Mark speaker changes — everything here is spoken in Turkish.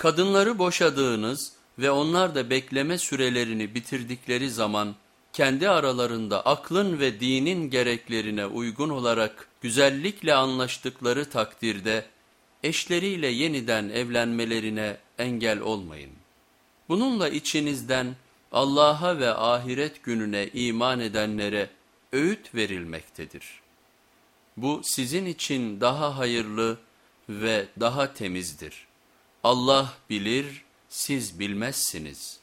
Speaker 1: Kadınları boşadığınız ve onlar da bekleme sürelerini bitirdikleri zaman kendi aralarında aklın ve dinin gereklerine uygun olarak güzellikle anlaştıkları takdirde eşleriyle yeniden evlenmelerine engel olmayın. Bununla içinizden Allah'a ve ahiret gününe iman edenlere öğüt verilmektedir. Bu sizin için daha hayırlı ve daha temizdir. Allah bilir, siz bilmezsiniz.''